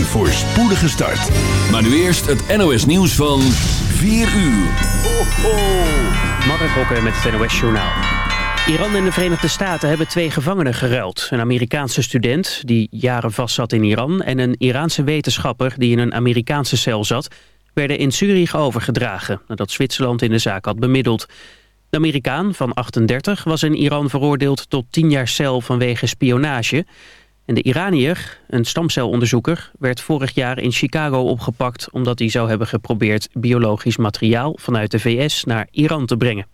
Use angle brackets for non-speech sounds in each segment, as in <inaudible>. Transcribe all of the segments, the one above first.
Een voorspoedige start. Maar nu eerst het NOS nieuws van 4 uur. Ho, ho. Mark met het NOS Journaal. Iran en de Verenigde Staten hebben twee gevangenen geruild. Een Amerikaanse student die jaren vastzat in Iran... en een Iraanse wetenschapper die in een Amerikaanse cel zat... werden in Zurich overgedragen... nadat Zwitserland in de zaak had bemiddeld. De Amerikaan van 38 was in Iran veroordeeld tot 10 jaar cel vanwege spionage... En de Iranier, een stamcelonderzoeker, werd vorig jaar in Chicago opgepakt... omdat hij zou hebben geprobeerd biologisch materiaal vanuit de VS naar Iran te brengen.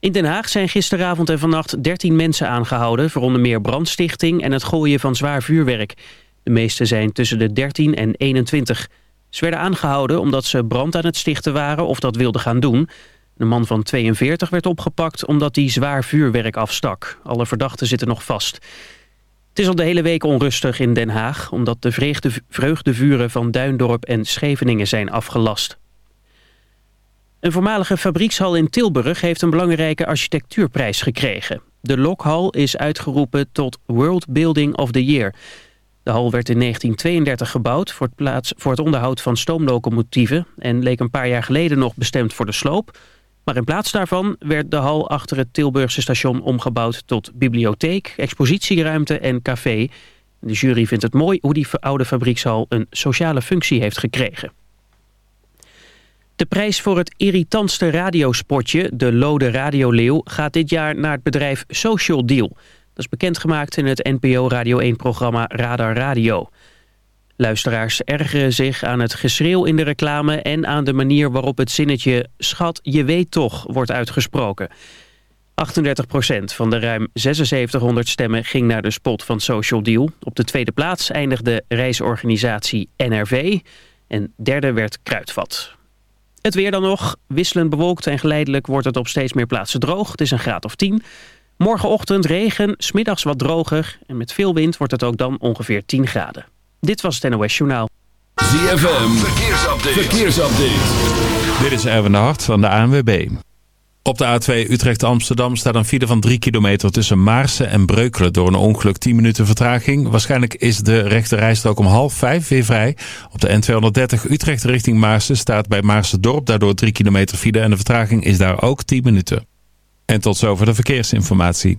In Den Haag zijn gisteravond en vannacht 13 mensen aangehouden... voor onder meer brandstichting en het gooien van zwaar vuurwerk. De meeste zijn tussen de 13 en 21. Ze werden aangehouden omdat ze brand aan het stichten waren of dat wilden gaan doen. Een man van 42 werd opgepakt omdat hij zwaar vuurwerk afstak. Alle verdachten zitten nog vast. Het is al de hele week onrustig in Den Haag... omdat de vreugdevuren van Duindorp en Scheveningen zijn afgelast. Een voormalige fabriekshal in Tilburg heeft een belangrijke architectuurprijs gekregen. De Lokhal is uitgeroepen tot World Building of the Year. De hal werd in 1932 gebouwd voor het, plaats, voor het onderhoud van stoomlocomotieven... en leek een paar jaar geleden nog bestemd voor de sloop... Maar in plaats daarvan werd de hal achter het Tilburgse station omgebouwd tot bibliotheek, expositieruimte en café. De jury vindt het mooi hoe die oude fabriekshal een sociale functie heeft gekregen. De prijs voor het irritantste radiospotje, de Lode Radioleeuw, gaat dit jaar naar het bedrijf Social Deal. Dat is bekendgemaakt in het NPO Radio 1-programma Radar Radio. Luisteraars ergeren zich aan het geschreeuw in de reclame... en aan de manier waarop het zinnetje... schat, je weet toch, wordt uitgesproken. 38% van de ruim 7600 stemmen ging naar de spot van Social Deal. Op de tweede plaats eindigde reisorganisatie NRV. En derde werd Kruidvat. Het weer dan nog. Wisselend bewolkt en geleidelijk wordt het op steeds meer plaatsen droog. Het is een graad of 10. Morgenochtend regen, smiddags wat droger. En met veel wind wordt het ook dan ongeveer 10 graden. Dit was het NOS Journaal. ZFM, verkeersupdate. verkeersupdate. Dit is Erwin de Hart van de ANWB. Op de A2 Utrecht-Amsterdam staat een file van 3 kilometer tussen Maarsen en Breukelen door een ongeluk 10 minuten vertraging. Waarschijnlijk is de rechte rijstrook om half 5 weer vrij. Op de N230 Utrecht richting Maarsen staat bij Maarsen Dorp daardoor 3 kilometer file en de vertraging is daar ook 10 minuten. En tot zover de verkeersinformatie.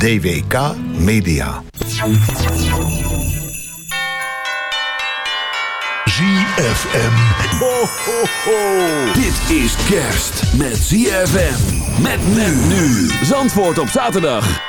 DWK Media. ZFM. Ho, ho, ho. Dit is kerst met ZFM. Met men nu. Zandvoort op zaterdag.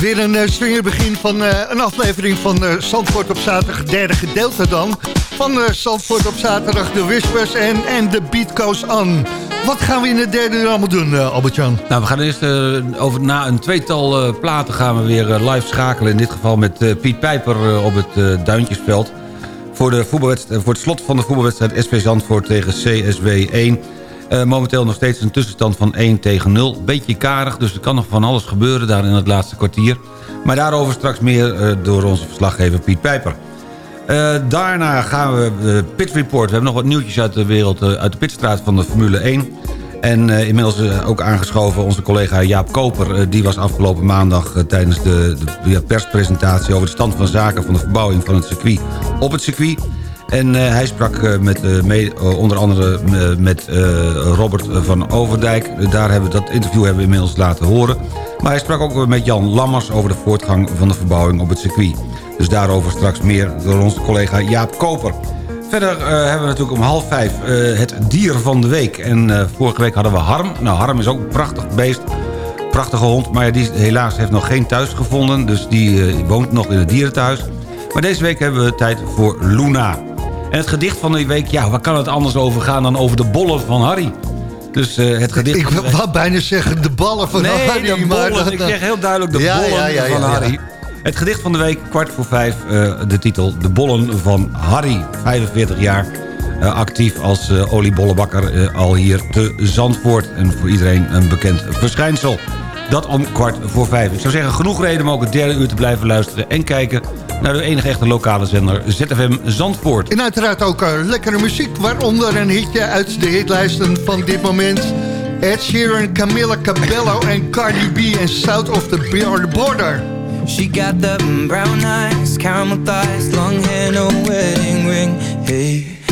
Weer een uh, swingerbegin van eh, een aflevering van uh, Zandvoort op zaterdag, derde gedeelte dan. Van uh, Zandvoort op zaterdag, de Whispers en, en de Beat Goes On. Wat gaan we in het derde uur allemaal doen, uh, Albert-Jan? Nou, we gaan eerst over, na een tweetal platen gaan we weer live schakelen. In dit geval met Piet Pijper op het Duintjesveld. Voor, de voor het slot van de voetbalwedstrijd SV Zandvoort tegen CSW 1. Momenteel nog steeds een tussenstand van 1 tegen 0. Beetje karig, dus er kan nog van alles gebeuren daar in het laatste kwartier. Maar daarover straks meer door onze verslaggever Piet Pijper. Uh, daarna gaan we de Pit Report. We hebben nog wat nieuwtjes uit de wereld, uit de pitstraat van de Formule 1. En inmiddels ook aangeschoven onze collega Jaap Koper. die was afgelopen maandag tijdens de, de, de, perspresentatie... over de stand van zaken van de verbouwing van het circuit op het circuit. En hij sprak met, mee, onder andere met Robert van Overdijk. Daar hebben we, dat interview hebben we inmiddels laten horen. Maar hij sprak ook met Jan Lammers over de voortgang van de verbouwing op het circuit. Dus daarover straks meer door onze collega Jaap Koper. Verder hebben we natuurlijk om half vijf het dier van de week. En vorige week hadden we Harm. Nou, Harm is ook een prachtig beest. Prachtige hond, maar die helaas heeft nog geen thuis gevonden. Dus die woont nog in het dierenthuis. Maar deze week hebben we tijd voor Luna. En het gedicht van die week, ja, waar kan het anders over gaan dan over de bollen van Harry? Dus het gedicht... Ik wou bijna zeggen de ballen van nee, Harry. De bollen, maar ik zeg heel duidelijk de ja, bollen ja, ja, van Harry. Het gedicht van de week, kwart voor vijf, uh, de titel De Bollen van Harry. 45 jaar uh, actief als oliebollenbakker al hier te Zandvoort. En voor iedereen een bekend verschijnsel. Dat om kwart voor vijf. Ik zou zeggen, genoeg reden om ook het derde uur te blijven luisteren... en kijken naar de enige echte lokale zender ZFM Zandvoort. En uiteraard ook lekkere muziek, waaronder een hitje uit de hitlijsten van dit moment... Ed Sheeran, Camilla Cabello en Cardi B en South of the Border. She got the brown eyes, caramel thighs, long hair, no wedding ring. Hey,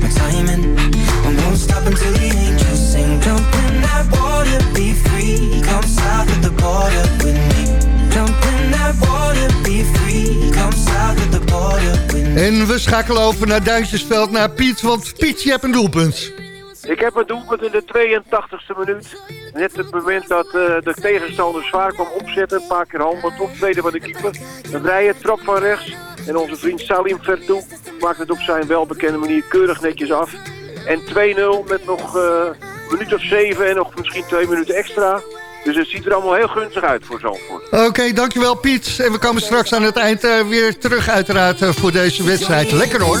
my time in I won't stop until the angels sing Jump in that water, be free Come south of the border with me Jump in that water, be free Come south of the border with me En we schakelen over naar Duintjesveld, naar Piet Want Piet, je hebt een doelpunt ik heb het doelpunt in de 82e minuut. Net het moment dat uh, de tegenstander zwaar kwam opzetten. Een paar keer handen op tweede van de keeper. Een vrije trap van rechts. En onze vriend Salim Vertoe maakt het op zijn welbekende manier keurig netjes af. En 2-0 met nog uh, een minuut of zeven en nog misschien twee minuten extra. Dus het ziet er allemaal heel gunstig uit voor Zandvoort. Oké, dankjewel Piet. En we komen straks aan het eind uh, weer terug uiteraard uh, voor deze wedstrijd. Lekker hoor.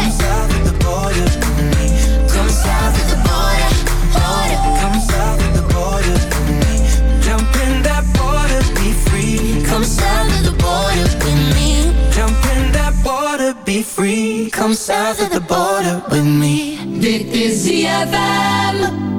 Free. Come south of the border with me. Dit is ZFM.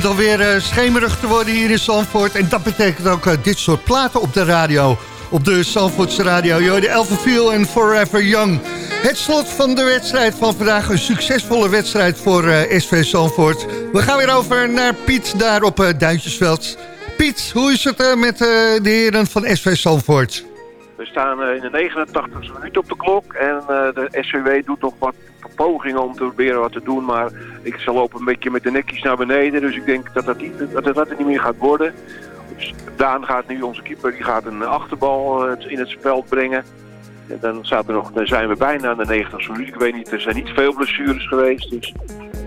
Begint alweer uh, schemerig te worden hier in Zandvoort. En dat betekent ook uh, dit soort platen op de radio. Op de Zandvoortse radio. Yo, de Elfenviel en Forever Young. Het slot van de wedstrijd van vandaag. Een succesvolle wedstrijd voor uh, SV Zandvoort. We gaan weer over naar Piet daar op Duintjesveld. Piet, hoe is het met de heren van SV Zandvoort? We staan in de 89e minuut op de klok. En de SVW doet nog wat pogingen om te proberen wat te doen. Maar ik zal lopen een beetje met de nekjes naar beneden. Dus ik denk dat dat, niet, dat, dat, niet meer gaat worden. Dus Daan gaat nu, onze keeper, die gaat een achterbal in het spel brengen. En dan, staat er nog, dan zijn we bijna aan de 90 minuut. Ik weet niet, er zijn niet veel blessures geweest. Dus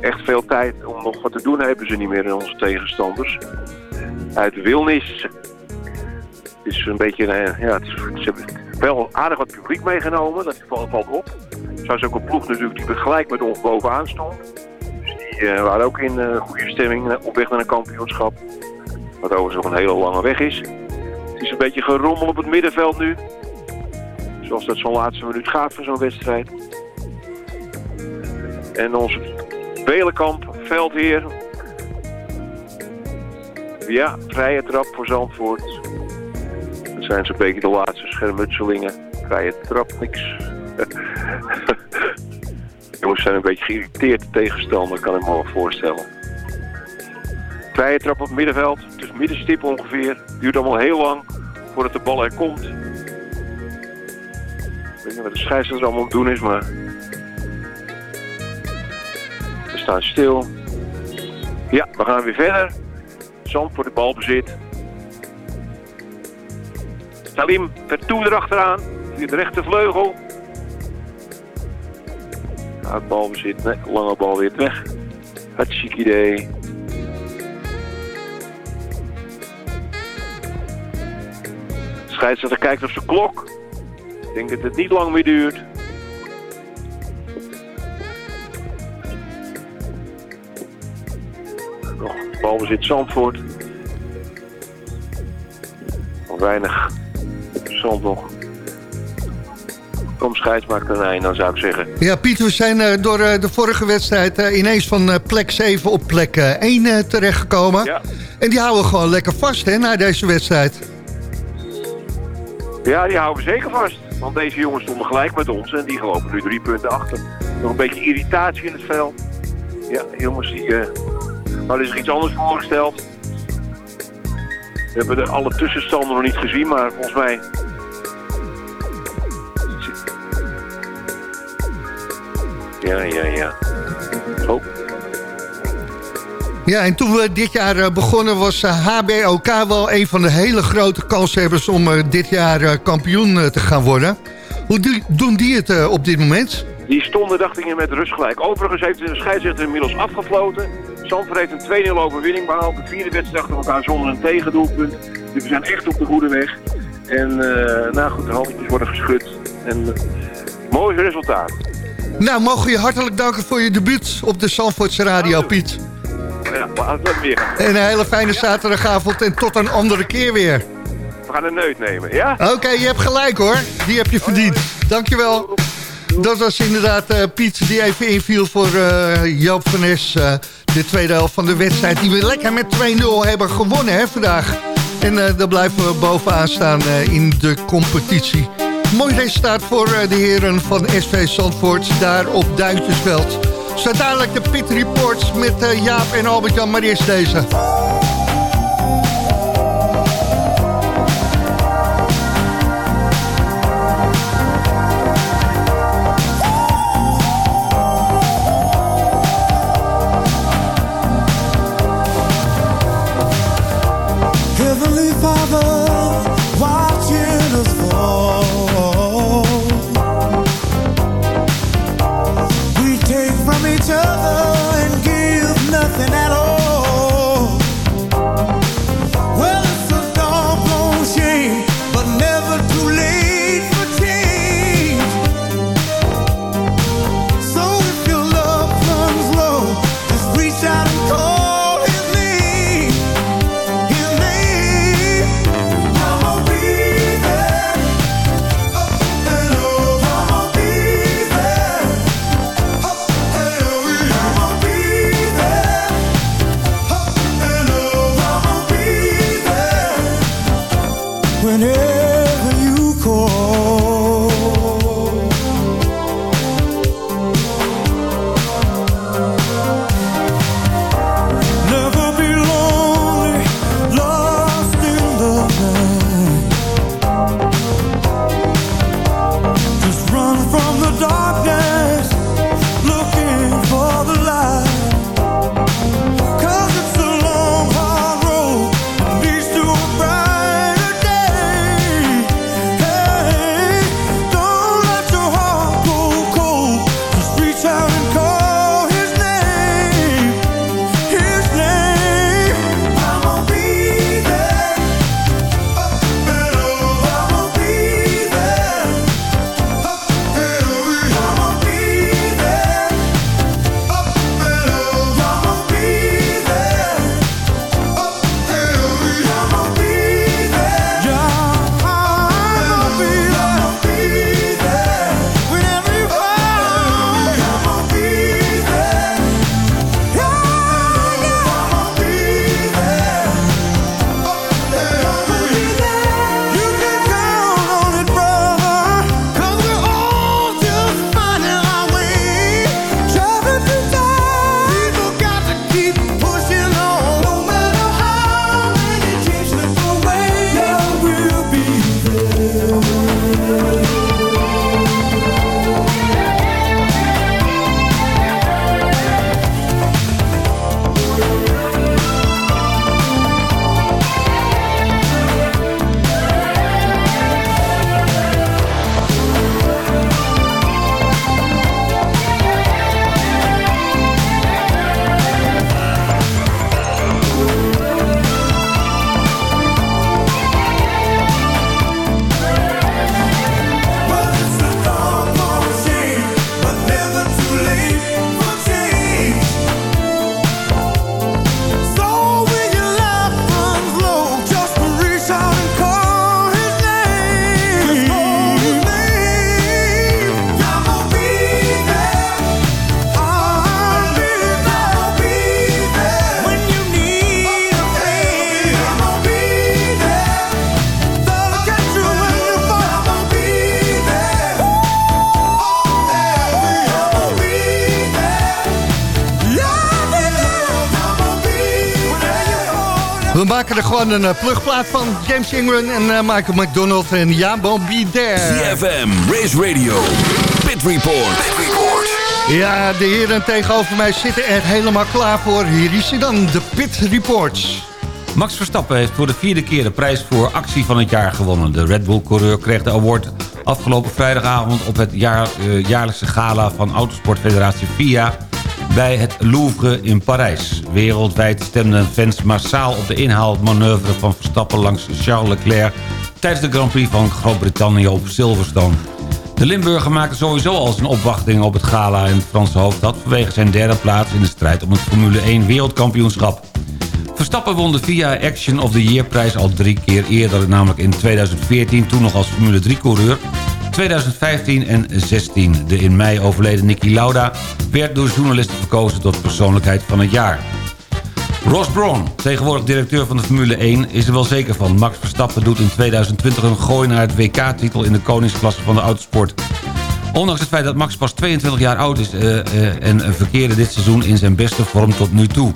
echt veel tijd om nog wat te doen hebben ze niet meer in onze tegenstanders. Uit Wilnis. Is een beetje, ja, het is, ze hebben wel aardig wat publiek meegenomen. Dat valt, op. Zo is ook een ploeg natuurlijk die gelijk met ons bovenaan stond. Uh, waren ook in uh, goede stemming uh, op weg naar een kampioenschap. Wat overigens nog een hele lange weg is. Het is een beetje gerommel op het middenveld nu. Zoals dat zo'n laatste minuut gaat voor zo'n wedstrijd. En onze Belenkamp, veldheer. Ja, vrije trap voor Zandvoort. Dat zijn zo'n beetje de laatste schermutselingen. Vrije trap, niks. <laughs> Jongens zijn een beetje geïrriteerd de tegenstander, kan ik me wel voorstellen. Vrije trap op het middenveld, is middenstip ongeveer. Duurt allemaal heel lang voordat de bal er komt. Ik weet niet wat de scheidsrechter allemaal doen is, maar... We staan stil. Ja, we gaan weer verder. Zand voor de balbezit. Salim Vertoe erachteraan. Via de rechtervleugel. Het balbezit, nee, lange bal weer weg. Hartstikke idee. Scheidsrechter kijkt op zijn klok. Ik denk dat het niet lang meer duurt. Nog balbezit Zandvoort. Nog weinig zand nog. Een eind, dan zou ik zeggen. Ja, Piet, we zijn uh, door uh, de vorige wedstrijd uh, ineens van plek 7 op plek 1 terechtgekomen. Ja. En die houden we gewoon lekker vast hè, na deze wedstrijd. Ja, die houden we zeker vast. Want deze jongens stonden gelijk met ons en die gelopen nu drie punten achter. Nog een beetje irritatie in het veld. Ja, jongens die uh, hadden zich iets anders voorgesteld. We hebben de alle tussenstanden nog niet gezien, maar volgens mij... Ja, ja, ja. Oh. Ja, en toen we dit jaar begonnen was HBOK wel een van de hele grote kanshebbers om dit jaar kampioen te gaan worden. Hoe doen die het op dit moment? Die stonden, dacht ik, met rust gelijk. Overigens heeft de scheidsrechter inmiddels afgefloten. Zandvoort heeft een 2-0 overwinning behaald. De vierde wedstrijd achter elkaar zonder een tegendoelpunt. Dus we zijn echt op de goede weg. En uh, nou goed, de handjes worden geschud. En uh, mooi resultaat. Nou, mogen we je hartelijk danken voor je debuut op de Zandvoortse Radio, Piet. Ja, weer. En een hele fijne zaterdagavond en tot een andere keer weer. We gaan een neut nemen, ja? Oké, okay, je hebt gelijk hoor. Die heb je verdiend. Dankjewel. Dat was inderdaad uh, Piet die even inviel voor uh, Joop van Nes. Uh, de tweede helft van de wedstrijd die we lekker met 2-0 hebben gewonnen hè, vandaag. En dan blijven we bovenaan staan in de competitie. Mooi resultaat voor de heren van SV Zandvoort daar op Duintjesveld. Zo dadelijk de Pit Reports met Jaap en Albert-Jan, maar eerst deze. Maken er gewoon een uh, plugplaat van. James Ingram en uh, Michael McDonald en Ja, Bon Be There. CFM, Race Radio, Pit Report. Pit Report. Ja, de heren tegenover mij zitten er helemaal klaar voor. Hier is hij dan, de Pit Reports. Max Verstappen heeft voor de vierde keer de prijs voor actie van het jaar gewonnen. De Red Bull-coureur kreeg de award afgelopen vrijdagavond... op het jaar, uh, jaarlijkse gala van Autosportfederatie FIA bij het Louvre in Parijs. Wereldwijd stemden fans massaal op de inhaalmanoeuvre van Verstappen langs Charles Leclerc... tijdens de Grand Prix van Groot-Brittannië op Silverstone. De Limburger maakte sowieso al zijn opwachting op het gala in het Franse hoofdstad... vanwege zijn derde plaats in de strijd om het Formule 1 wereldkampioenschap. Verstappen won de VIA Action of the Year prijs al drie keer eerder... namelijk in 2014, toen nog als Formule 3-coureur... 2015 en 16. De in mei overleden Nicky Lauda werd door journalisten verkozen tot persoonlijkheid van het jaar. Ross Brawn, tegenwoordig directeur van de Formule 1, is er wel zeker van. Max Verstappen doet in 2020 een gooi naar het WK-titel in de koningsklasse van de autosport. Ondanks het feit dat Max pas 22 jaar oud is uh, uh, en verkeerde dit seizoen in zijn beste vorm tot nu toe.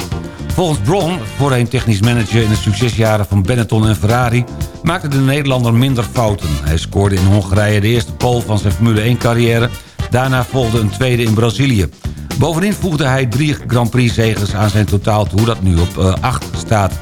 Volgens Braun, voorheen technisch manager in de succesjaren van Benetton en Ferrari... maakte de Nederlander minder fouten. Hij scoorde in Hongarije de eerste pole van zijn Formule 1-carrière. Daarna volgde een tweede in Brazilië. Bovendien voegde hij drie Grand Prix-zegers aan zijn totaal toe... dat nu op uh, 8 staat.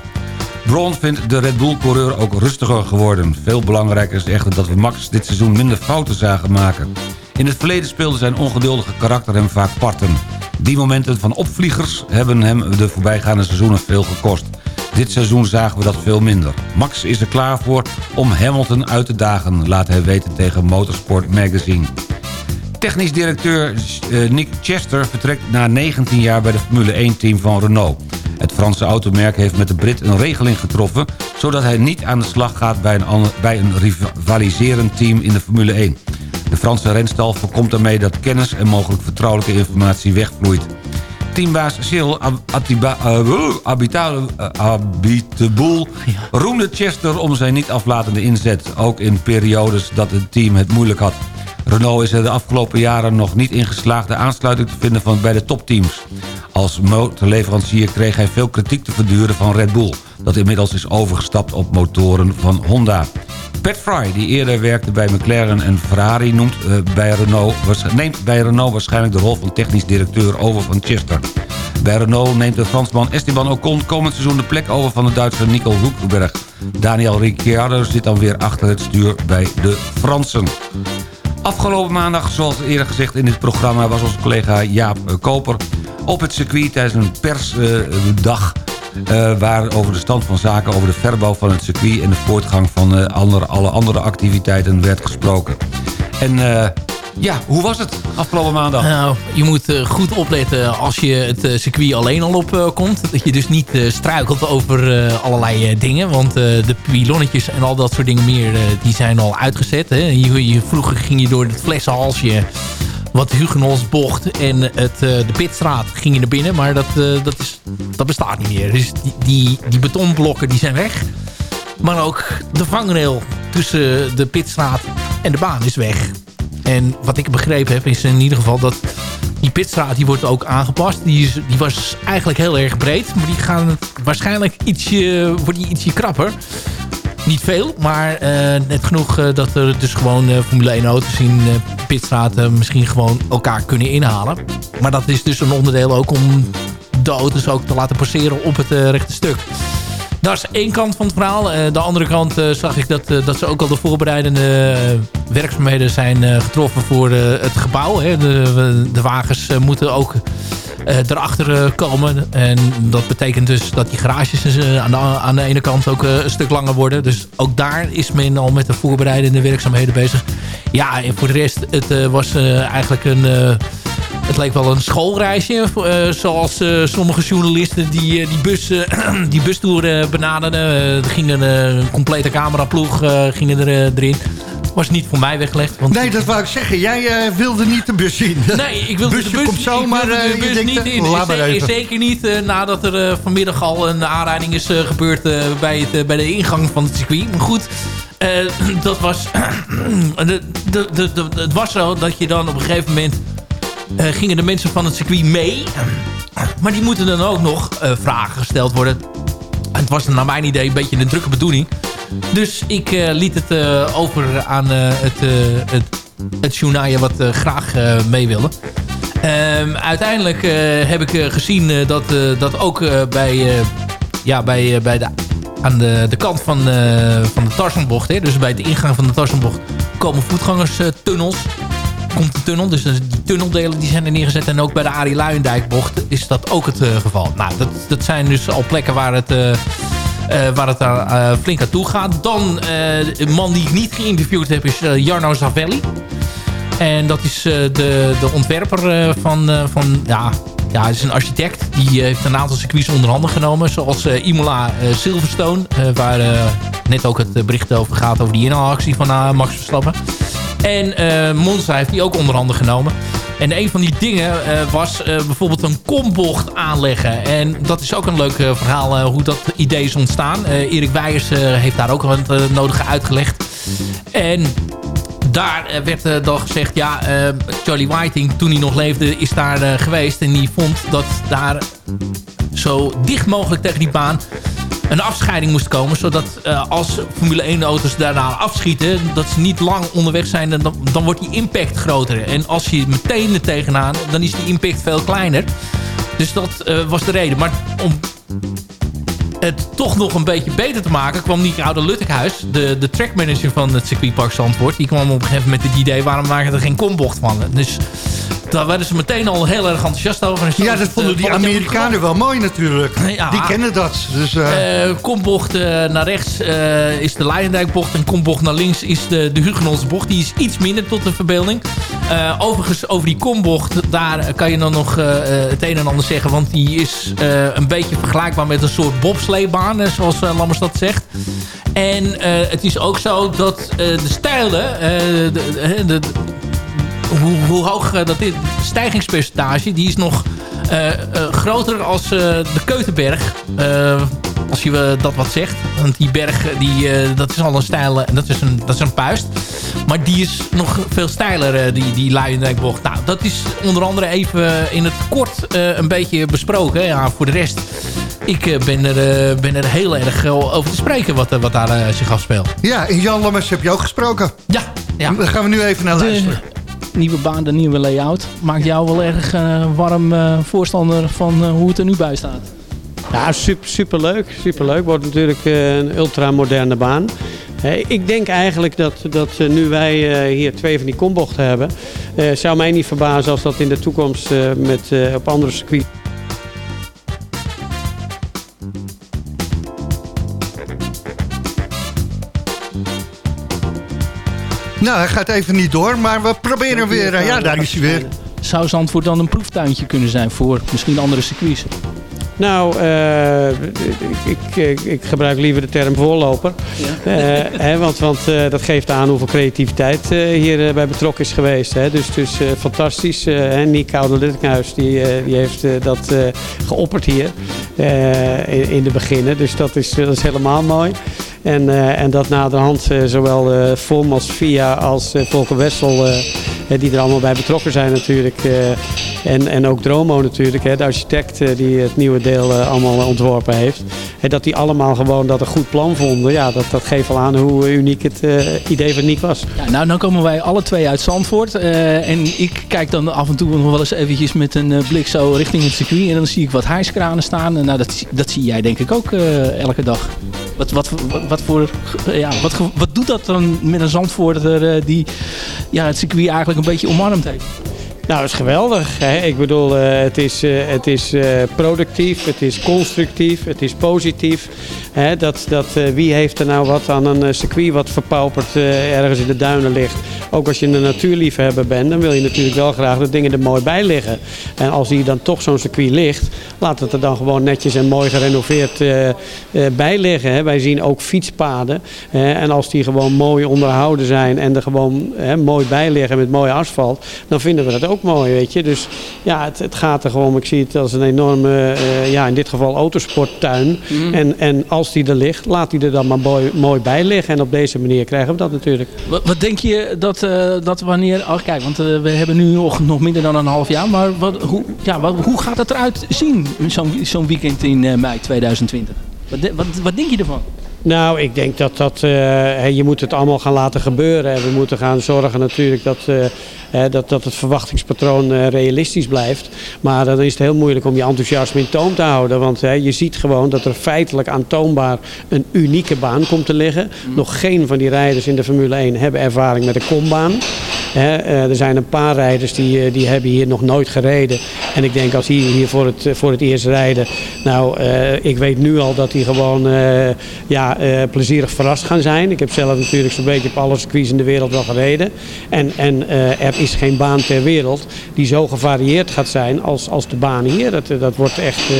Braun vindt de Red Bull-coureur ook rustiger geworden. Veel belangrijker is echter dat we Max dit seizoen minder fouten zagen maken. In het verleden speelde zijn ongeduldige karakter hem vaak parten. Die momenten van opvliegers hebben hem de voorbijgaande seizoenen veel gekost. Dit seizoen zagen we dat veel minder. Max is er klaar voor om Hamilton uit te dagen, laat hij weten tegen Motorsport Magazine. Technisch directeur eh, Nick Chester vertrekt na 19 jaar bij de Formule 1-team van Renault. Het Franse automerk heeft met de Brit een regeling getroffen... zodat hij niet aan de slag gaat bij een, bij een rivaliserend team in de Formule 1. De Franse renstal voorkomt daarmee dat kennis en mogelijk vertrouwelijke informatie wegvloeit. Teambaas Cyril Abiteboul roemde Chester om zijn niet aflatende inzet... ook in periodes dat het team het moeilijk had. Renault is er de afgelopen jaren nog niet in geslaagd... de aansluiting te vinden van, bij de topteams. Als motorleverancier kreeg hij veel kritiek te verduren van Red Bull... dat inmiddels is overgestapt op motoren van Honda. Pat Fry, die eerder werkte bij McLaren en Ferrari... Noemt, uh, bij Renault, neemt bij Renault waarschijnlijk de rol van technisch directeur over van Chester. Bij Renault neemt de Fransman Esteban Ocon komend seizoen de plek over van de Duitser Nico Hulkenberg. Daniel Ricciardo zit dan weer achter het stuur bij de Fransen. Afgelopen maandag, zoals eerder gezegd in dit programma... was onze collega Jaap Koper op het circuit tijdens een persdag... Uh, waar over de stand van zaken, over de verbouw van het circuit... en de voortgang van uh, andere, alle andere activiteiten werd gesproken. En ja, hoe was het afgelopen maandag? Nou, je moet uh, goed opletten als je het uh, circuit alleen al opkomt. Uh, dat je dus niet struikelt over allerlei dingen. Want de pilonnetjes en al dat soort dingen meer, die zijn al uitgezet. Hè. Vroeger ging je door het flessenhalsje wat Hugenholzbocht en het, de Pitstraat ging je naar binnen. Maar dat, dat, is, dat bestaat niet meer. Dus die, die, die betonblokken die zijn weg. Maar ook de vangrail tussen de Pitstraat en de baan is weg. En wat ik begrepen heb is in ieder geval dat die pitstraat die wordt ook aangepast. Die, die was eigenlijk heel erg breed. Maar die gaan waarschijnlijk ietsje, wordt die ietsje krapper. Niet veel, maar uh, net genoeg uh, dat er dus gewoon uh, Formule 1 auto's in pitstraten misschien gewoon elkaar kunnen inhalen. Maar dat is dus een onderdeel ook om de auto's ook te laten passeren op het rechte stuk. Dat is één kant van het verhaal. de andere kant zag ik dat, dat ze ook al de voorbereidende werkzaamheden zijn getroffen voor het gebouw. Hè. De, de wagens moeten ook erachter komen. En dat betekent dus dat die garages aan, de, aan de ene kant ook een stuk langer worden. Dus ook daar is men al met de voorbereidende werkzaamheden bezig. Ja, en voor de rest, het was eigenlijk een... Het leek wel een schoolreisje. Uh, zoals uh, sommige journalisten die, uh, die, bus, <clears throat> die bustoer benaderden. er ging een complete cameraploeg gingen er, erin. Was niet voor mij weggelegd. Want... Nee, dat wou ik zeggen. Jij wilde niet de bus zien. <laughs> Nee, ik wilde Busje de bus, komt zo, maar, de bus niet in. Zeker niet nadat er vanmiddag al een aanrijding is gebeurd bij, het, bij de ingang van het circuit. Maar goed, <clears throat> dat was... <clears throat> de, de, de, het was zo dat je dan op een gegeven moment uh, gingen de mensen van het circuit mee. Maar die moeten dan ook nog uh, vragen gesteld worden. het was naar mijn idee een beetje een drukke bedoeling. Dus ik liet het over aan het, het, het wat graag mee wilde. Ehm, uiteindelijk heb ik gezien dat, dat ook bij, ja, bij, bij de aan de, de kant van, van de Tarzanbocht. Hè, dus bij de ingang van de Tarzanbocht komen voetgangerstunnels. Komt een tunnel, dus die tunneldelen die zijn er neergezet. En ook bij de Arie Luijendijkbocht is dat ook het geval. Nou, dat, dat zijn dus al plekken waar het... waar het daar flink aan toe gaat. Dan een man die ik niet geïnterviewd heb is Jarno Zavelli. En dat is de, de ontwerper van, van ja, ja, is een architect. Die heeft een aantal circuits onder handen genomen. Zoals uh, Imola uh, Silverstone. Uh, waar net ook het bericht over gaat. Over die inhaalactie van Max Verstappen. En Monza heeft die ook onder handen genomen. En een van die dingen was bijvoorbeeld een kombocht aanleggen. En dat is ook een leuk verhaal hoe dat idee is ontstaan. Erik Weijers heeft daar ook het nodige uitgelegd. En daar eh, werd eh, dan gezegd, ja, eh, Charlie Whiting, toen hij nog leefde, is daar geweest. En die vond dat daar zo dicht mogelijk tegen die baan een afscheiding moest komen. Zodat als Formule 1 auto's daarna afschieten, dat ze niet lang onderweg zijn, dan, dan wordt die impact groter. En als je meteen er tegenaan, dan is die impact veel kleiner. Dus dat was de reden. Maar om het toch nog een beetje beter te maken... kwam Nick Oude Luttekhuis, de, de trackmanager van het circuitpark Zandvoort... die kwam op een gegeven moment het idee... waarom maken er geen kombocht van? Dus daar werden ze meteen al heel erg enthousiast over. ja, dat vonden die Amerikanen wel mooi natuurlijk. die kennen dat. Dus, uh... kombocht naar rechts is de Leijendijkbocht. En kombocht naar links is de, de Hugenonsbocht. Die is iets minder tot de verbeelding. Overigens, over die kombocht, daar kan je dan nog het een en ander zeggen. Want die is een beetje vergelijkbaar met een soort bobsleebaan, zoals Lammers dat zegt. En het is ook zo dat de stijlen, de, de, hoe, hoe hoog dat is, de stijgingspercentage, die is nog groter als de Keutenberg. Als je dat wat zegt. Want die berg, die, dat is al een stijl, dat is een, dat is een puist. Maar die is nog veel steiler, die, die Luijendijkbocht. Nou, dat is onder andere even in het kort een beetje besproken. Ja, voor de rest, ik ben, er, ben er heel erg over te spreken wat, wat daar zich afspeelt. Ja, en Jan Lammers heb je ook gesproken. Ja. ja. Dan gaan we nu even naar luisteren nieuwe baan, de nieuwe layout. Maakt jou wel erg uh, warm uh, voorstander van uh, hoe het er nu bij staat? Ja, super, super leuk. Super leuk. Wordt natuurlijk een ultramoderne baan. ik denk eigenlijk dat, dat nu wij hier twee van die kombochten hebben... zou mij niet verbazen als dat in de toekomst met, op andere circuits... Nou, hij gaat even niet door, maar we proberen weer. Ja, daar is hij weer. Zou Zandvoort dan een proeftuintje kunnen zijn voor misschien andere circuits? Nou, uh, ik, ik, ik, gebruik liever de term voorloper. Ja. Uh, hè, want want uh, dat geeft aan hoeveel creativiteit hier bij betrokken is geweest. Hè. Dus, dus fantastisch. Nick Oude die, die heeft dat geopperd hier in, in de beginnen. Dus dat is, dat is helemaal mooi. En, uh, en dat naderhand uh, zowel uh, als VIA als Volker Wessel, die er allemaal bij betrokken zijn natuurlijk. en, en ook Dromo natuurlijk, hè, de architect die het nieuwe deel allemaal ontworpen heeft. En dat die allemaal gewoon dat een goed plan vonden. Ja, dat, dat geeft al aan hoe uniek het idee van Niek was. Ja, nou, dan komen wij alle twee uit Zandvoort. en ik kijk dan af en toe nog wel eens eventjes met een blik zo richting het circuit. En dan zie ik wat hijskranen staan. En nou, dat, dat zie jij denk ik ook elke dag. Wat, wat, wat, voor, ja, wat, wat doet dat dan met een Zandvoorter uh, die ja, het circuit eigenlijk een beetje omarmd heeft? Nou, het is geweldig. Hè? Ik bedoel, uh, het is, uh, het is uh, productief, het is constructief, het is positief. Hè? Dat, dat, wie heeft er nou wat aan een circuit wat verpauperd ergens in de duinen ligt? Ook als je een natuurliefhebber bent, dan wil je natuurlijk wel graag dat dingen er mooi bij liggen. En als die dan toch zo'n circuit ligt, laat het er dan gewoon netjes en mooi gerenoveerd bij liggen. Hè? Wij zien ook fietspaden. en als die gewoon mooi onderhouden zijn en er gewoon mooi bij liggen met mooi asfalt, dan vinden we dat ook ook mooi, weet je. Dus ja, het, het gaat er gewoon, ik zie het als een enorme, uh, ja, in dit geval autosporttuin. Mm. En, en als die er ligt, laat die er dan maar mooi, mooi bij liggen. En op deze manier krijgen we dat natuurlijk. Wat, wat denk je dat, uh, dat wanneer, oh kijk, want uh, we hebben nu nog, nog minder dan een half jaar. Maar wat, hoe, ja, wat, hoe gaat het eruit zien, zo'n zo'n weekend in mei 2020? Wat, wat, wat denk je ervan? Nou, ik denk dat dat, eh, je moet het allemaal gaan laten gebeuren. En we moeten gaan zorgen natuurlijk dat, eh, dat, dat het verwachtingspatroon eh, realistisch blijft. Maar dan is het heel moeilijk om je enthousiasme in toom te houden. Want je ziet gewoon dat er feitelijk aantoonbaar een unieke baan komt te liggen. Nog geen van die rijders in de Formule 1 hebben ervaring met een kombaan. Eh, er zijn een paar rijders die, eh, die hebben hier nog nooit gereden. En ik denk als die hier voor het, voor het eerst rijden. Nou, eh, ik weet nu al dat die gewoon eh, ja, eh, plezierig verrast gaan zijn. Ik heb zelf natuurlijk zo'n beetje op alle circuits in de wereld wel gereden. En, en eh, er is geen baan ter wereld die zo gevarieerd gaat zijn als, als de baan hier. Dat, eh, dat wordt echt eh,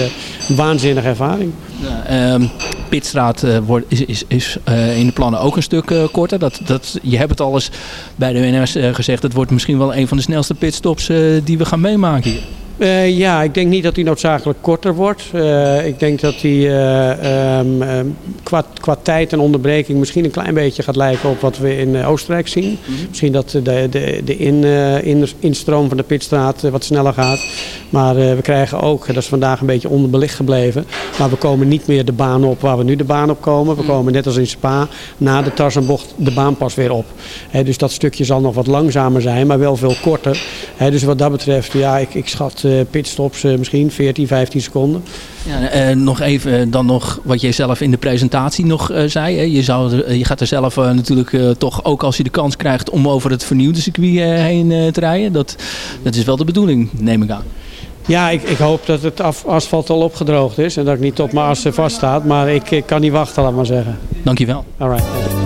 waanzinnige ervaring. Ja, ehm, Pitstraat eh, wordt, is, is, is eh, in de plannen ook een stuk eh, korter. Dat, dat, je hebt het al eens bij de WNS gezegd. Het wordt misschien wel een van de snelste pitstops die we gaan meemaken hier. Eh, ja, ik denk niet dat die noodzakelijk korter wordt. Eh, ik denk dat die eh, ehm, ehm, qua, qua tijd en onderbreking misschien een klein beetje gaat lijken op wat we in Oostenrijk zien. Misschien dat de, de, de in, in, instroom van de pitstraat wat sneller gaat. Maar we krijgen ook, dat is vandaag een beetje onderbelicht gebleven, maar we komen niet meer de baan op waar we nu de baan op komen. We komen net als in Spa na de Tarzanbocht de baan pas weer op. Dus dat stukje zal nog wat langzamer zijn, maar wel veel korter. Dus wat dat betreft, ja, ik, ik schat pitstops eh, misschien 14, 15 seconden. Ja, eh, nog even eh, dan nog wat jij zelf in de presentatie nog eh, zei. Hè. Je, zou, er- eh, je gaat er zelf eh, natuurlijk eh, toch ook als je de kans krijgt om over het vernieuwde circuit eh, heen eh, te rijden. Dat, dat is wel de bedoeling, neem ik aan. Ja, ik, ik hoop dat het af- asfalt al opgedroogd is en dat ik niet tot mijn as eh, vaststaat. Maar ik, ik kan niet wachten, laat maar zeggen. Dankjewel. All right.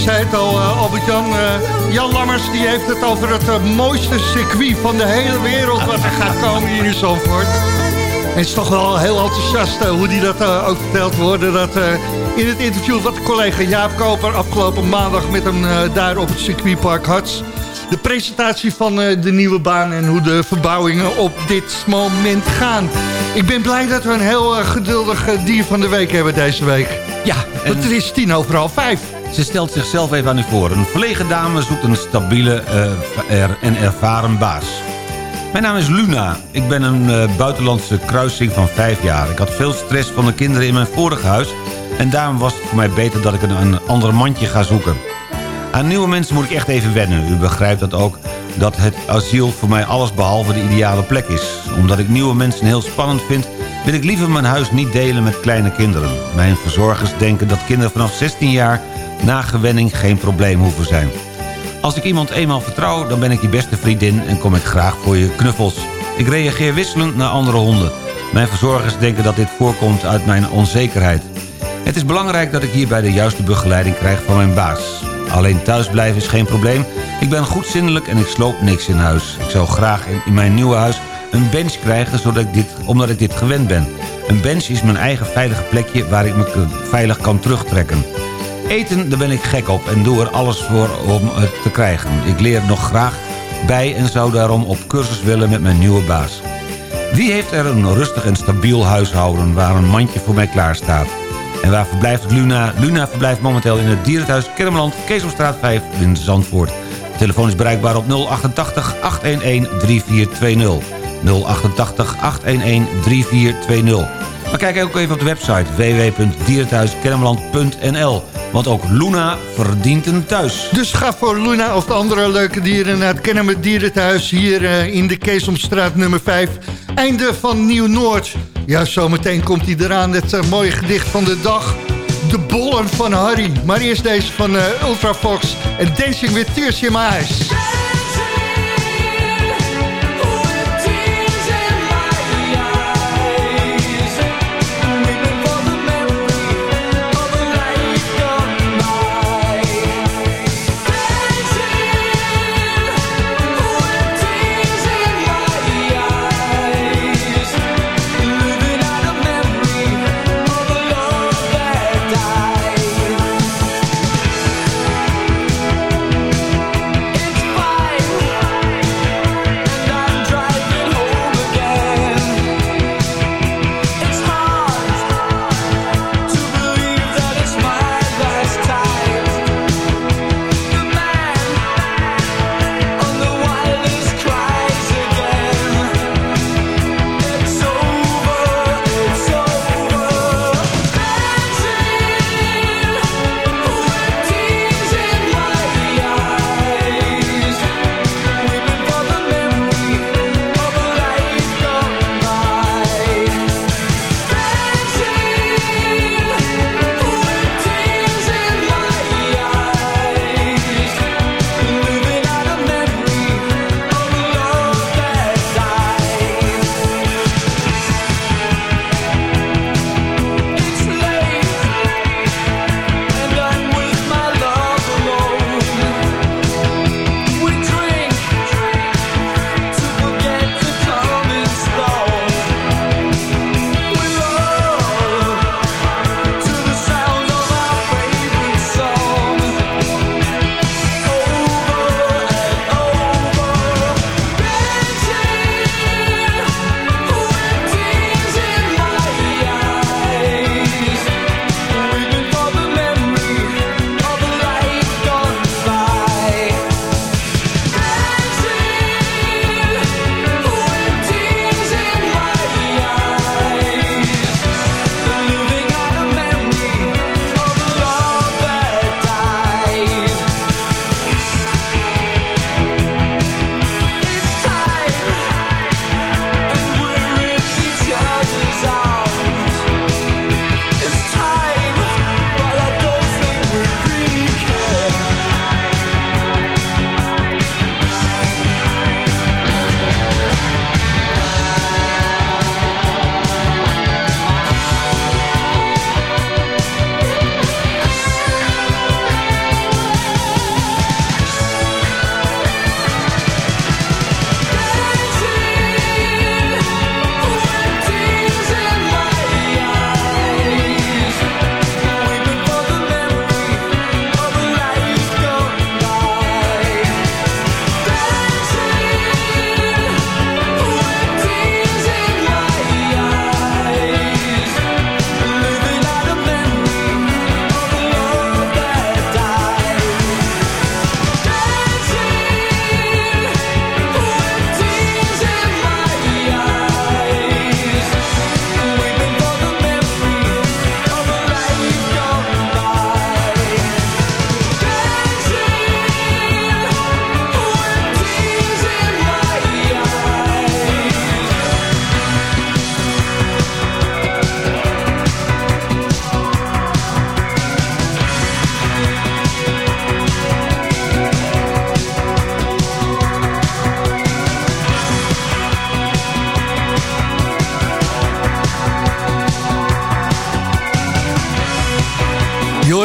Zei het al, uh, Albert-Jan. Uh, Jan Lammers die heeft het over het uh, mooiste circuit van de hele wereld... wat er gaat komen hier in Zandvoort. En het is toch wel heel enthousiast hoe die dat ook verteld worden. Dat in het interview wat collega Jaap Koper afgelopen maandag... met hem daar op het circuitpark had... de presentatie van de nieuwe baan... en hoe de verbouwingen op dit moment gaan. Ik ben blij dat we een heel geduldig dier van de week hebben deze week. Ja. En... Want het is tien overal vijf. Ze stelt zichzelf even aan u voor. Een verlegen dame zoekt een stabiele er en ervaren baas. Mijn naam is Luna. Ik ben een uh, buitenlandse kruising van vijf jaar. Ik had veel stress van de kinderen in mijn vorige huis... en daarom was het voor mij beter dat ik een, een ander mandje ga zoeken. Aan nieuwe mensen moet ik echt even wennen. U begrijpt dat ook dat het asiel voor mij alles behalve de ideale plek is. Omdat ik nieuwe mensen heel spannend vind wil ik liever mijn huis niet delen met kleine kinderen. Mijn verzorgers denken dat kinderen vanaf 16 jaar na gewenning geen probleem hoeven zijn. Als ik iemand eenmaal vertrouw, dan ben ik je beste vriendin en kom ik graag voor je knuffels. Ik reageer wisselend naar andere honden. Mijn verzorgers denken dat dit voorkomt uit mijn onzekerheid. Het is belangrijk dat ik hierbij de juiste begeleiding krijg van mijn baas. Alleen thuisblijven is geen probleem. Ik ben goedzindelijk en ik sloop niks in huis. Ik zou graag in mijn nieuwe huis een bench krijgen zodat ik dit, omdat ik dit gewend ben. Een bench is mijn eigen veilige plekje waar ik me veilig kan terugtrekken. Eten, daar ben ik gek op en doe er alles voor om het te krijgen. Ik leer nog graag bij en zou daarom op cursus willen met mijn nieuwe baas. Wie heeft er een rustig en stabiel huishouden waar een mandje voor mij klaar staat? En waar verblijft Luna? Luna verblijft momenteel in het dierenthuis Kermeland, Keesomstraat 5 in Zandvoort. Telefoon is bereikbaar op 088 811 3420. 088 811 3420. Maar kijk ook even op de website www.dierenthuiskennemerland.nl. Want ook Luna verdient een thuis. Dus ga voor Luna of de andere leuke dieren naar het Kennemer Dierenthuis... hier uh, in de Keesomstraat nummer 5. Einde van Nieuw-Noord. Ja, zometeen komt hij eraan, het uh, mooie gedicht van de dag. De bollen van Harry. Maar eerst deze van uh, Ultrafox en Dancing with Tears in.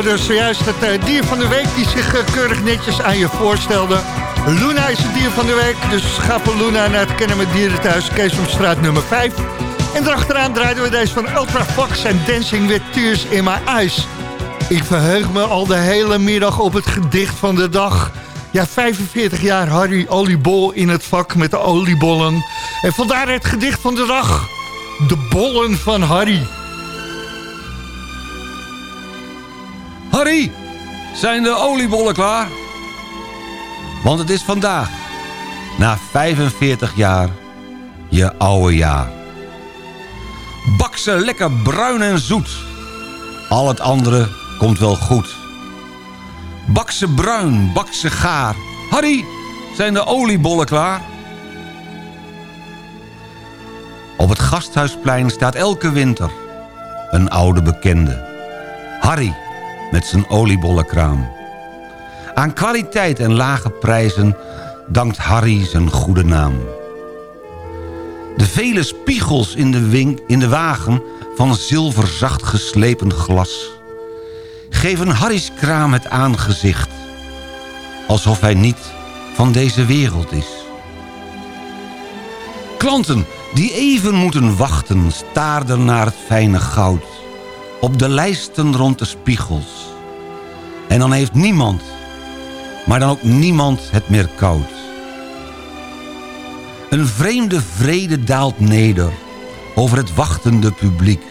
Hoorde zojuist het eh, dier van de week die zich eh, keurig netjes aan je voorstelde. Luna is het dier van de week, dus ga voor Luna naar het Kennen met Dieren thuis, Keesomstraat nummer 5. En daarachteraan draaiden we deze van Ultra Fox en Dancing with Tears in My Eyes. Ik verheug me al de hele middag op het gedicht van de dag. Ja, 45 jaar Harry Oliebol in het vak met de oliebollen. En vandaar het gedicht van de dag. De bollen van. Harry, zijn de oliebollen klaar? Want het is vandaag, na 45 jaar, je oude jaar. Bak ze lekker bruin en zoet. Al het andere komt wel goed. Bak ze bruin, bak ze gaar. Harry, zijn de oliebollen klaar? Op het gasthuisplein staat elke winter een oude bekende. Harry met zijn oliebollenkraam. Aan kwaliteit en lage prijzen dankt Harry zijn goede naam. De vele spiegels in de, wing, in de wagen van zilverzacht geslepen glas... geven Harry's kraam het aangezicht... alsof hij niet van deze wereld is. Klanten die even moeten wachten staarden naar het fijne goud... op de lijsten rond de spiegels. En dan heeft niemand, maar dan ook niemand het meer koud. Een vreemde vrede daalt neder over het wachtende publiek.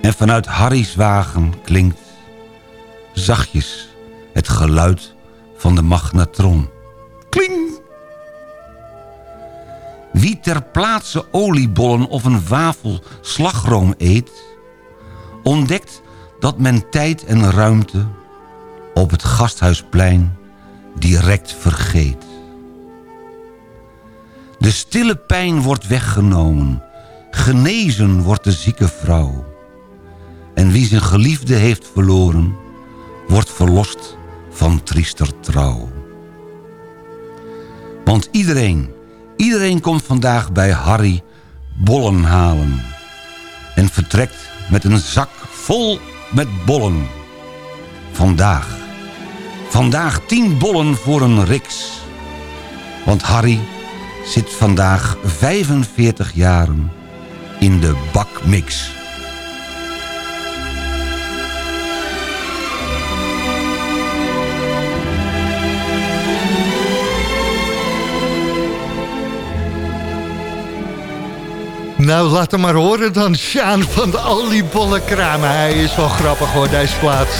En vanuit Harry's wagen klinkt zachtjes het geluid van de magnetron. Kling! Wie ter plaatse oliebollen of een wafel slagroom eet... ontdekt dat men tijd en ruimte op het gasthuisplein direct vergeet. De stille pijn wordt weggenomen, genezen wordt de zieke vrouw. En wie zijn geliefde heeft verloren, wordt verlost van triester trouw. Want iedereen, iedereen komt vandaag bij Harry bollen halen... en vertrekt met een zak vol met bollen. Vandaag. Vandaag tien bollen voor een riks. Want Harry zit vandaag 45 jaren in de bakmix. Nou, laat hem maar horen dan, Sjaan van de oliebollenkramen. Hij is wel grappig hoor, deze plaats.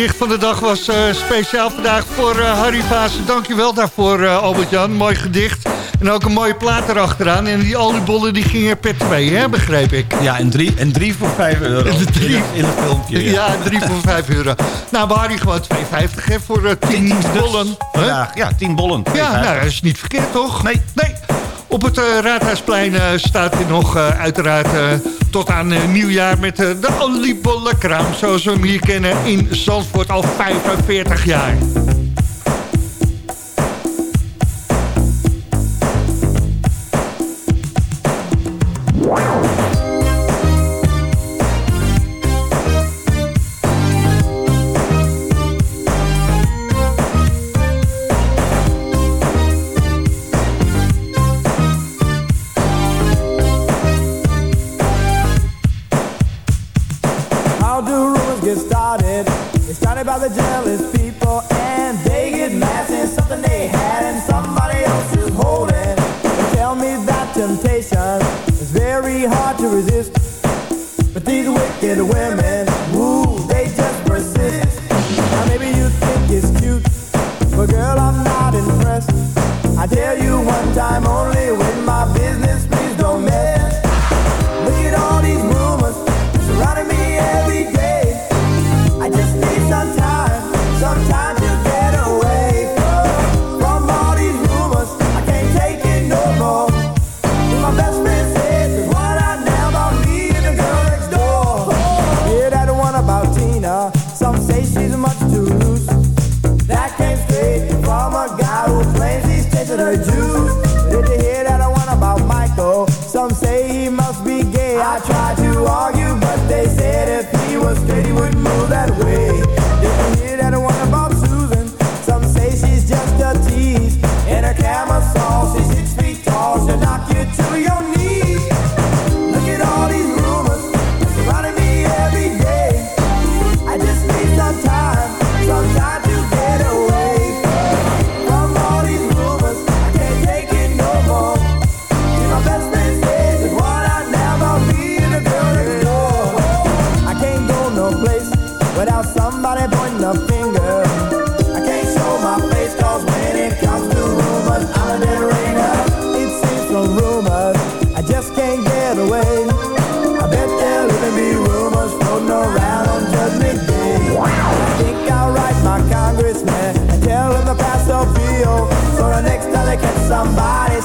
gedicht van de dag was eh, speciaal vandaag voor uh, Harry je Dankjewel daarvoor, eh, Albert-Jan. Mooi gedicht. En ook een mooie plaat erachteraan. En die al die gingen per twee, hè, begreep ik. Ja, en drie, en drie voor vijf euro. <laughs> En drie, in, het filmpje. Ja. drie voor vijf euro. Nou, we hadden gewoon 2,50 hè, voor uh, tien, tien bollen. Ja, tien bollen. Ja, nou, dat is niet verkeerd, toch? Nee. nee. Op het Raadhuisplein staat hier nog uiteraard tot aan eh, nieuwjaar met eh, de oliebolle kraam. Zoals we hem hier kennen in Zandvoort al 45 jaar. without somebody pointing a finger. I can't show my face cause when it comes to rumors, I'm a dead ringer. It seems from rumors, I just can't get away. I bet there'll even be rumors floating around on Judgment Day. I think I'll write my congressman and tell him to pass a bill. So the next time they catch somebody,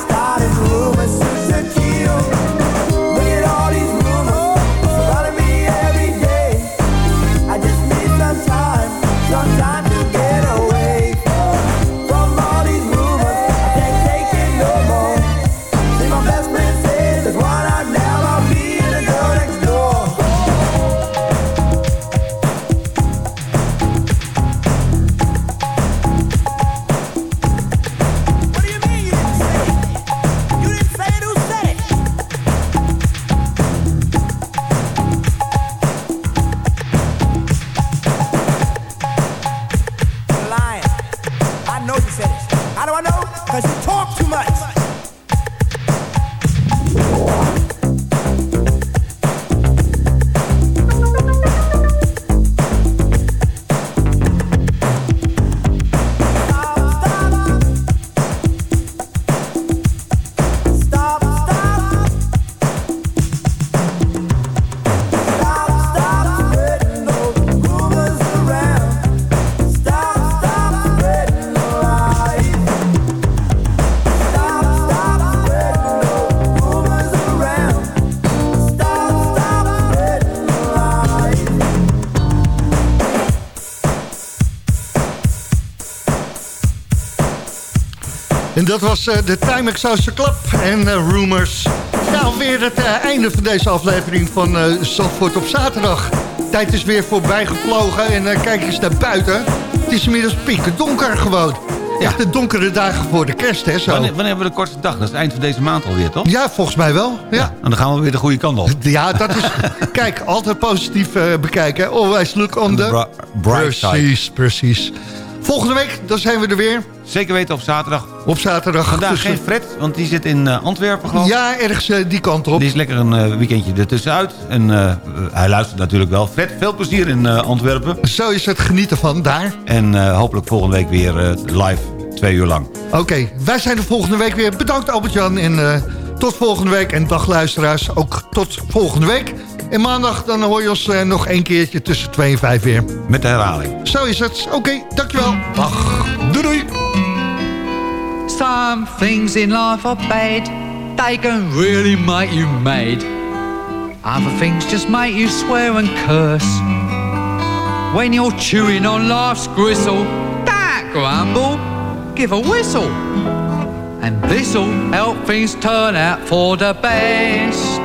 En dat was eh, de Time Exhauster Club en eh, Rumors. Nou, weer het eh, einde van deze aflevering van Zandvoort op zaterdag. Tijd is weer voorbij gevlogen en kijk eens naar buiten. Het is inmiddels pikken donker gewoon. Echt de donkere dagen voor de kerst, hè, zo. Wanneer, wanneer hebben we de kortste dag? Dat is het eind van deze maand alweer, toch? Ja, volgens mij wel. Ja. En dan gaan we weer de goede kant op. Ja, dat is... <laughs> kijk, altijd positief bekijken. Always look on the... Bra- bright side. precies, precies. Volgende week, dan zijn we er weer. Zeker weten op zaterdag. Op zaterdag. Vandaag Dus, geen Fred, want die zit in eh, Antwerpen geloof ik. Ja, ergens eh, die kant op. Die is lekker een eh, weekendje ertussenuit. En eh, hij luistert natuurlijk wel. Fred, veel plezier in eh, Antwerpen. Zo is het genieten van daar. En eh, hopelijk volgende week weer eh, live, twee uur lang. Oké, wij zijn er volgende week weer. Bedankt Albert-Jan en eh, tot volgende week. En dag luisteraars, ook tot volgende week. En maandag dan hoor je ons eh, nog één keertje tussen 2 en 5 weer. Met de herhaling. Zo is het. Oké, dankjewel. Dag. Doei doei. Some things in life are bad. They can really make you mad. Other things just make you swear and curse. When you're chewing on life's gristle, don't grumble, give a whistle. And this'll help things turn out for the best.